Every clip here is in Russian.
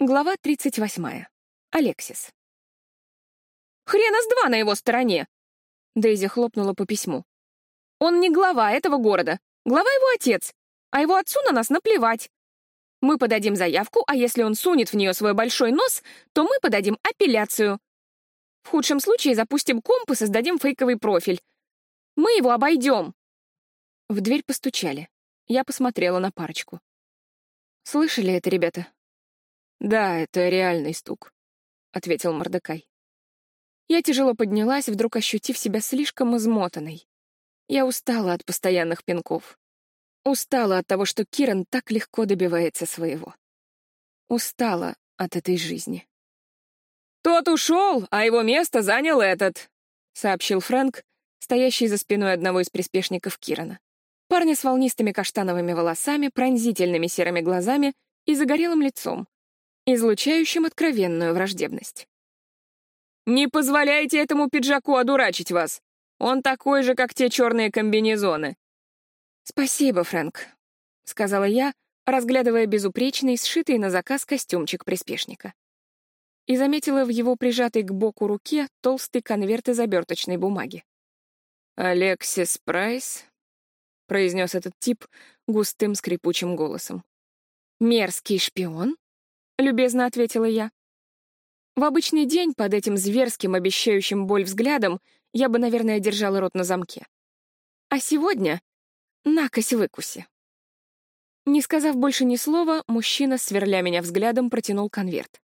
Глава 38. Алексис. «Хрена с два на его стороне!» Дейзи хлопнула по письму. «Он не глава этого города. Глава его отец. А его отцу на нас наплевать. Мы подадим заявку, а если он сунет в нее свой большой нос, то мы подадим апелляцию. В худшем случае запустим комп и создадим фейковый профиль. Мы его обойдем!» В дверь постучали. Я посмотрела на парочку. «Слышали это, ребята?» «Да, это реальный стук», — ответил Мордекай. Я тяжело поднялась, вдруг ощутив себя слишком измотанной. Я устала от постоянных пинков. Устала от того, что Киран так легко добивается своего. Устала от этой жизни. «Тот ушел, а его место занял этот», — сообщил Фрэнк, стоящий за спиной одного из приспешников Кирана. Парня с волнистыми каштановыми волосами, пронзительными серыми глазами и загорелым лицом, излучающим откровенную враждебность. «Не позволяйте этому пиджаку одурачить вас! Он такой же, как те черные комбинезоны!» «Спасибо, Фрэнк», — сказала я, разглядывая безупречный, сшитый на заказ костюмчик приспешника. И заметила в его прижатой к боку руке толстый конверт из оберточной бумаги. «Алексис Прайс», — произнес этот тип густым скрипучим голосом. «Мерзкий шпион?» — любезно ответила я. В обычный день под этим зверским, обещающим боль взглядом я бы, наверное, держала рот на замке. А сегодня — накось-выкуси. Не сказав больше ни слова, мужчина, сверля меня взглядом, протянул конверт.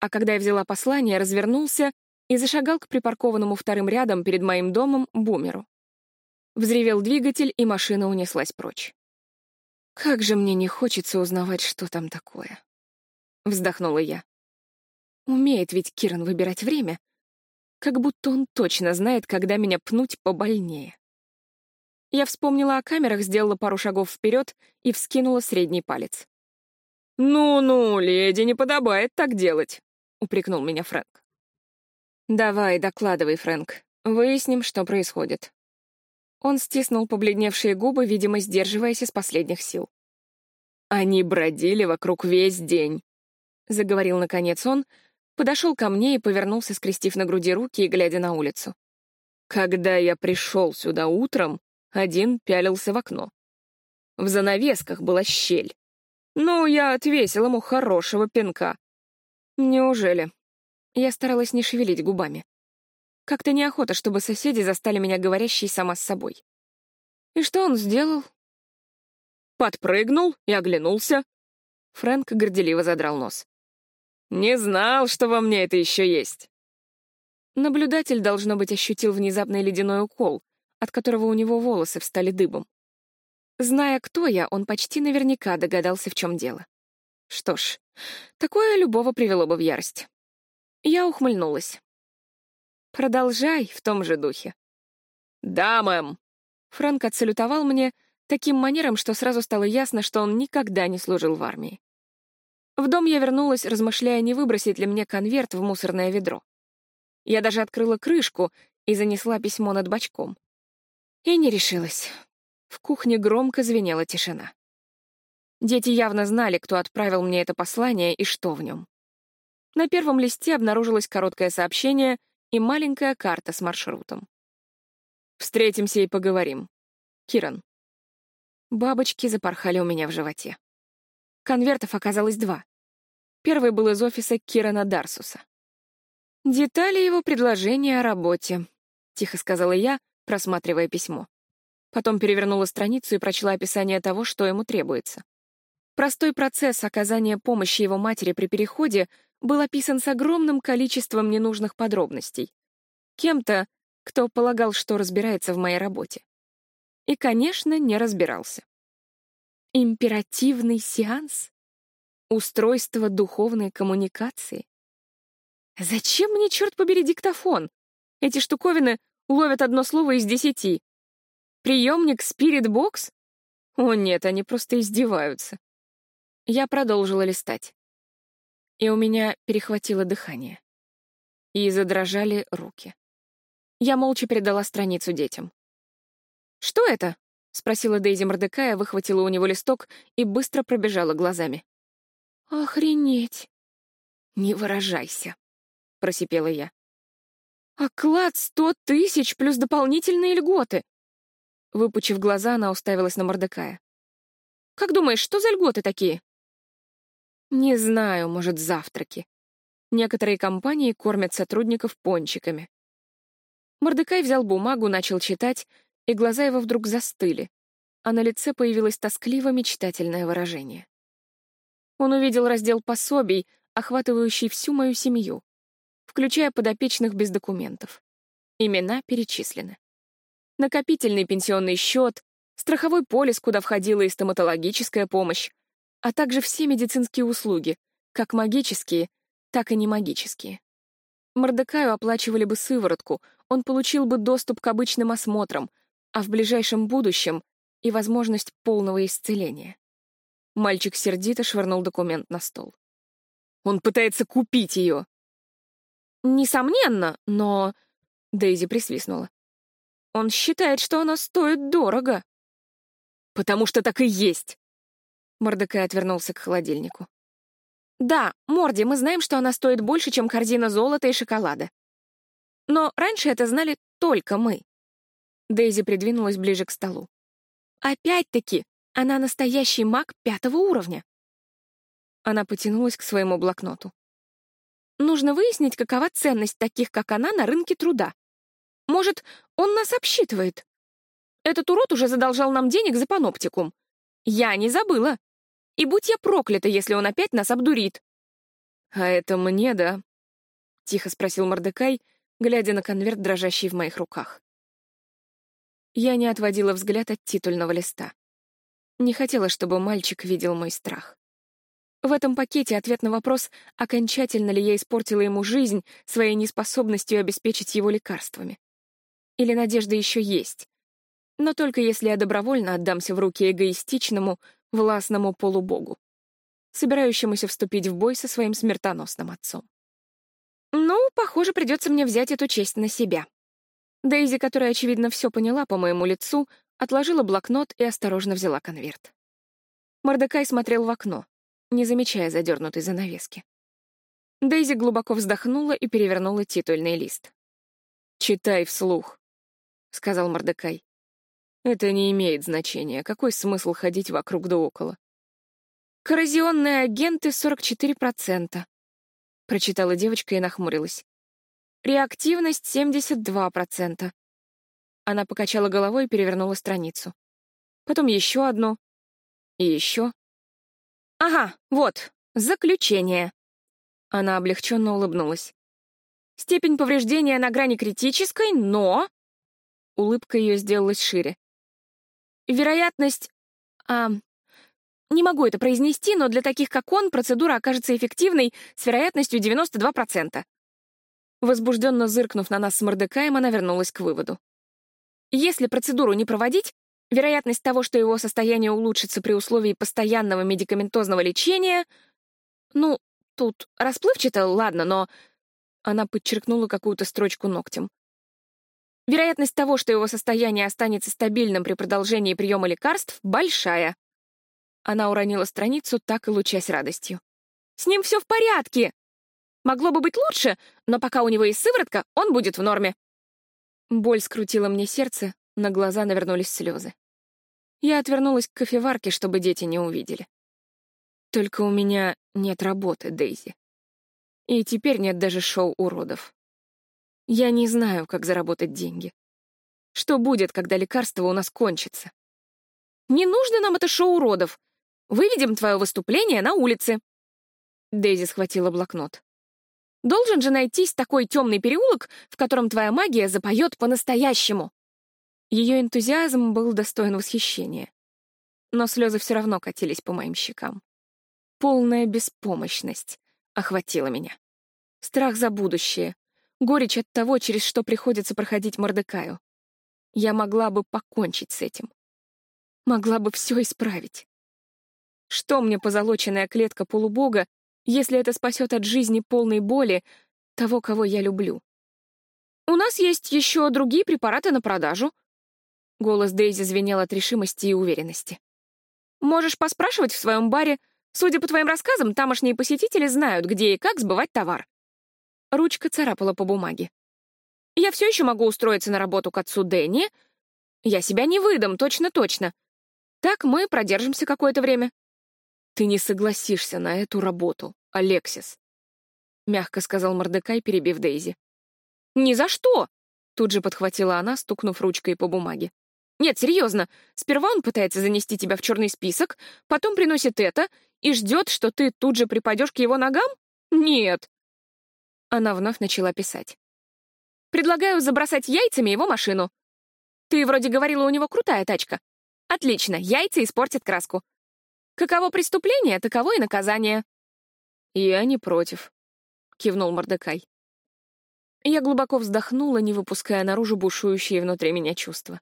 А когда я взяла послание, развернулся и зашагал к припаркованному вторым рядом перед моим домом бумеру. Взревел двигатель, и машина унеслась прочь. Как же мне не хочется узнавать, что там такое. Вздохнула я. Умеет ведь Киран выбирать время, как будто он точно знает, когда меня пнуть побольнее. Я вспомнила о камерах, сделала пару шагов вперед и вскинула средний палец. «Ну-ну, леди, не подобает так делать», — упрекнул меня Фрэнк. «Давай, докладывай, Фрэнк. Выясним, что происходит». Он стиснул побледневшие губы, видимо, сдерживаясь из последних сил. Они бродили вокруг весь день. — заговорил наконец он, подошел ко мне и повернулся, скрестив на груди руки и глядя на улицу. «Когда я пришел сюда утром, один пялился в окно. В занавесках была щель. Ну, я отвесил ему хорошего пинка». «Неужели?» Я старалась не шевелить губами. Как-то неохота, чтобы соседи застали меня говорящей сама с собой. И что он сделал? Подпрыгнул и оглянулся. Фрэнк горделиво задрал нос. Не знал, что во мне это еще есть. Наблюдатель, должно быть, ощутил внезапный ледяной укол, от которого у него волосы встали дыбом. Зная, кто я, он почти наверняка догадался, в чем дело. Что ж, такое любого привело бы в ярость. Я ухмыльнулась. «Продолжай в том же духе». «Да, мэм». Фрэнк отсалютовал мне таким манером, что сразу стало ясно, что он никогда не служил в армии. В дом я вернулась, размышляя, не выбросить ли мне конверт в мусорное ведро. Я даже открыла крышку и занесла письмо над бачком. И не решилась. В кухне громко звенела тишина. Дети явно знали, кто отправил мне это послание и что в нем. На первом листе обнаружилось короткое сообщение и маленькая карта с маршрутом. «Встретимся и поговорим. Киран». Бабочки запорхали у меня в животе. Конвертов оказалось два. Первый был из офиса Кирана Дарсуса. «Детали его предложения о работе», — тихо сказала я, просматривая письмо. Потом перевернула страницу и прочла описание того, что ему требуется. Простой процесс оказания помощи его матери при переходе был описан с огромным количеством ненужных подробностей. Кем-то, кто полагал, что разбирается в моей работе. И, конечно, не разбирался. Императивный сеанс? Устройство духовной коммуникации? Зачем мне, черт побери, диктофон? Эти штуковины ловят одно слово из десяти. Приемник Spirit Box? О нет, они просто издеваются. Я продолжила листать. И у меня перехватило дыхание. И задрожали руки. Я молча передала страницу детям. «Что это?» — спросила Дейзи Мордекая, выхватила у него листок и быстро пробежала глазами. «Охренеть!» «Не выражайся», — просипела я. «Оклад сто тысяч плюс дополнительные льготы!» Выпучив глаза, она уставилась на Мордекая. «Как думаешь, что за льготы такие?» «Не знаю, может, завтраки. Некоторые компании кормят сотрудников пончиками». Мордекай взял бумагу, начал читать, и глаза его вдруг застыли, а на лице появилось тоскливо-мечтательное выражение. Он увидел раздел пособий, охватывающий всю мою семью, включая подопечных без документов. Имена перечислены. Накопительный пенсионный счет, страховой полис, куда входила и стоматологическая помощь, а также все медицинские услуги, как магические, так и не магические. Мордекаю оплачивали бы сыворотку, он получил бы доступ к обычным осмотрам, а в ближайшем будущем и возможность полного исцеления. Мальчик сердито швырнул документ на стол. «Он пытается купить ее!» «Несомненно, но...» Дейзи присвистнула. «Он считает, что она стоит дорого». «Потому что так и есть!» Мордекай отвернулся к холодильнику. «Да, Морди, мы знаем, что она стоит больше, чем корзина золота и шоколада. Но раньше это знали только мы». Дейзи придвинулась ближе к столу. «Опять-таки, она настоящий маг пятого уровня». Она потянулась к своему блокноту. «Нужно выяснить, какова ценность таких, как она, на рынке труда. Может, он нас обсчитывает? Этот урод уже задолжал нам денег за паноптикум. Я не забыла. И будь я проклята, если он опять нас обдурит». «А это мне, да?» — тихо спросил Мордекай, глядя на конверт, дрожащий в моих руках. Я не отводила взгляд от титульного листа. Не хотела, чтобы мальчик видел мой страх. В этом пакете ответ на вопрос, окончательно ли я испортила ему жизнь своей неспособностью обеспечить его лекарствами. Или надежда еще есть. Но только если я добровольно отдамся в руки эгоистичному, властному полубогу, собирающемуся вступить в бой со своим смертоносным отцом. Ну, похоже, придется мне взять эту честь на себя. Дейзи, которая, очевидно, все поняла по моему лицу, отложила блокнот и осторожно взяла конверт. Мордекай смотрел в окно, не замечая задернутой занавески. Дейзи глубоко вздохнула и перевернула титульный лист. «Читай вслух», — сказал Мордекай. «Это не имеет значения. Какой смысл ходить вокруг да около?» «Коррозионные агенты — 44%, — прочитала девочка и нахмурилась. «Реактивность — 72%. Она покачала головой и перевернула страницу. Потом еще одну. И еще. «Ага, вот, заключение». Она облегченно улыбнулась. «Степень повреждения на грани критической, но...» Улыбка ее сделалась шире. «Вероятность... А, не могу это произнести, но для таких, как он, процедура окажется эффективной с вероятностью 92%. Возбужденно зыркнув на нас с Мордекаем, она вернулась к выводу. Если процедуру не проводить, вероятность того, что его состояние улучшится при условии постоянного медикаментозного лечения... Ну, тут расплывчато, ладно, но... Она подчеркнула какую-то строчку ногтем. Вероятность того, что его состояние останется стабильным при продолжении приема лекарств, большая. Она уронила страницу, так и лучась радостью. «С ним все в порядке! Могло бы быть лучше, но пока у него есть сыворотка, он будет в норме. Боль скрутила мне сердце, на глаза навернулись слезы. Я отвернулась к кофеварке, чтобы дети не увидели. Только у меня нет работы, Дейзи. И теперь нет даже шоу уродов. Я не знаю, как заработать деньги. Что будет, когда лекарство у нас кончится? Не нужно нам это шоу уродов. Выведем твое выступление на улице. Дейзи схватила блокнот. Должен же найтись такой темный переулок, в котором твоя магия запоет по-настоящему. Ее энтузиазм был достоин восхищения. Но слезы все равно катились по моим щекам. Полная беспомощность охватила меня. Страх за будущее, горечь от того, через что приходится проходить Мордекаю. Я могла бы покончить с этим. Могла бы все исправить. Что мне позолоченная клетка полубога, если это спасет от жизни полной боли того, кого я люблю. «У нас есть еще другие препараты на продажу». Голос Дейзи звенел от решимости и уверенности. «Можешь поспрашивать в своем баре, Судя по твоим рассказам, тамошние посетители знают, где и как сбывать товар. Ручка царапала по бумаге. Я все еще могу устроиться на работу к отцу Дэнни. Я себя не выдам, точно-точно. Так мы продержимся какое-то время. Ты не согласишься на эту работу, Алексис, — мягко сказал Мордекай, перебив Дейзи. «Ни за что!» — тут же подхватила она, стукнув ручкой по бумаге. «Нет, серьезно. Сперва он пытается занести тебя в черный список, потом приносит это и ждет, что ты тут же припадешь к его ногам? Нет!» Она вновь начала писать. «Предлагаю забросать яйцами его машину. Ты вроде говорила, у него крутая тачка. Отлично, яйца испортят краску. Каково преступление, таково и наказание». «Я не против», — кивнул Мордекай. Я глубоко вздохнула, не выпуская наружу бушующие внутри меня чувства.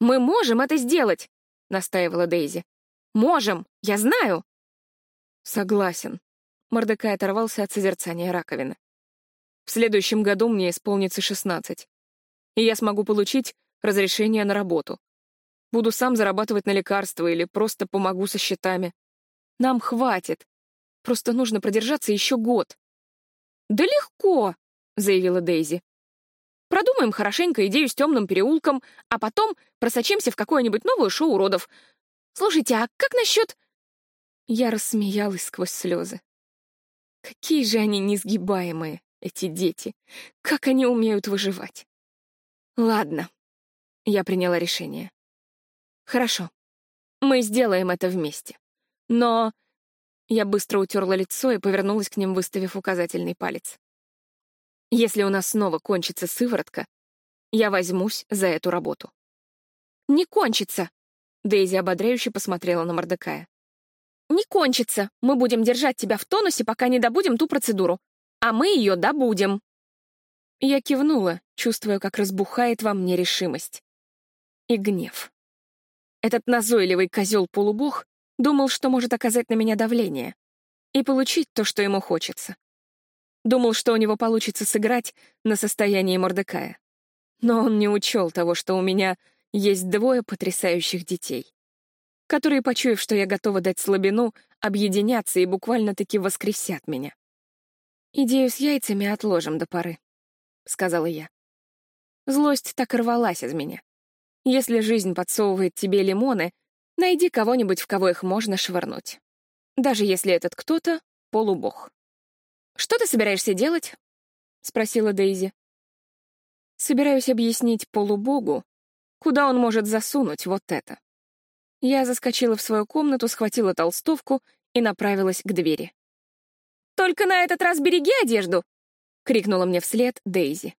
«Мы можем это сделать!» — настаивала Дейзи. «Можем! Я знаю!» «Согласен». Мордекай оторвался от созерцания раковины. «В следующем году мне исполнится шестнадцать, и я смогу получить разрешение на работу. Буду сам зарабатывать на лекарства или просто помогу со счетами. Нам хватит. Просто нужно продержаться еще год». «Да легко!» — заявила Дейзи. «Продумаем хорошенько идею с темным переулком, а потом просочимся в какое-нибудь новое шоу уродов. Слушайте, а как насчет...» Я рассмеялась сквозь слезы. Какие же они несгибаемые, эти дети. Как они умеют выживать. Ладно, я приняла решение. Хорошо, мы сделаем это вместе. Но... Я быстро утерла лицо и повернулась к ним, выставив указательный палец. Если у нас снова кончится сыворотка, я возьмусь за эту работу. «Не кончится!» Дейзи ободряюще посмотрела на Мордекая. «Не кончится! Мы будем держать тебя в тонусе, пока не добудем ту процедуру. А мы ее добудем!» Я кивнула, чувствуя, как разбухает во мне решимость. И гнев. Этот назойливый козел-полубог думал, что может оказать на меня давление и получить то, что ему хочется. Думал, что у него получится сыграть на состоянии Мордекая. Но он не учел того, что у меня есть двое потрясающих детей, которые, почуяв, что я готова дать слабину, объединятся и буквально-таки воскресят меня. «Идею с яйцами отложим до поры», — сказала я. Злость так рвалась из меня. Если жизнь подсовывает тебе лимоны, найди кого-нибудь, в кого их можно швырнуть. Даже если этот кто-то — полубог. «Что ты собираешься делать?» — спросила Дейзи. «Собираюсь объяснить полубогу, куда он может засунуть вот это». Я заскочила в свою комнату, схватила толстовку и направилась к двери. «Только на этот раз береги одежду!» — крикнула мне вслед Дейзи.